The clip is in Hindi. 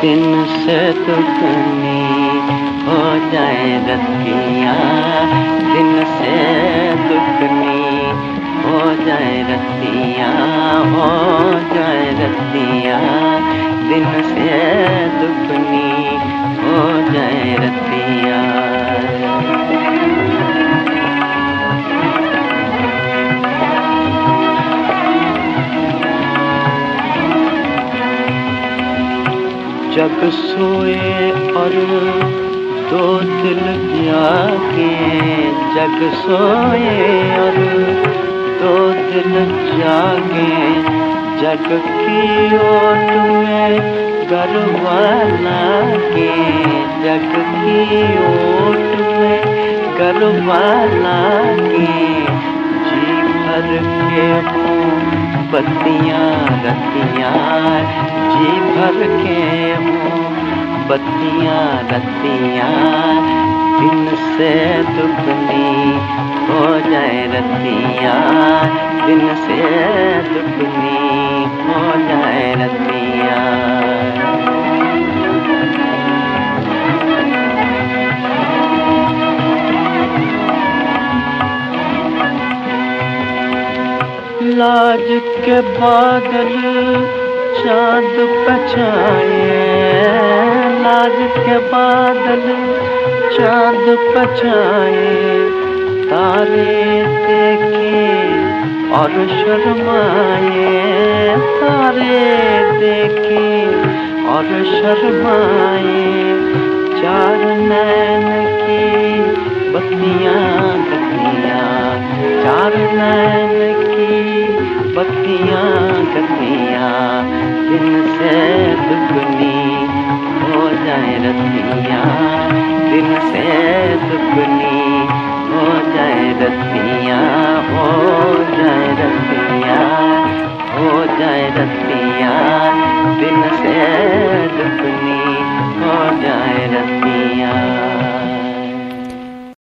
दिन से दुगनी हो जाए रतिया दिन से दुगनी हो जाए रतिया हो जाए रतिया दिन से दुगनी जग सोए और दो दिल जागे जग सोए और दो दिल जागे जग की ओट में गरवाला के जग की ओट में गरवाला के जी भर के हूँ बत्तियाँ रतियाँ जी भर के हूँ। बत्तियाँ रतियाँ दिन से दुखनी हो जाए रतियाँ दिन से दुगनी लाज के बादल चाँद पछाए। लाज के बादल चाँद पछाए। तारे देखे और शर्माए। तारे देखे और शर्माए। चार नैन की बत्तियाँ बत्तियाँ गतियाँ दिन से दुगनी हो जाए रतियाँ दिन से दुगनी हो जाए रतियाँ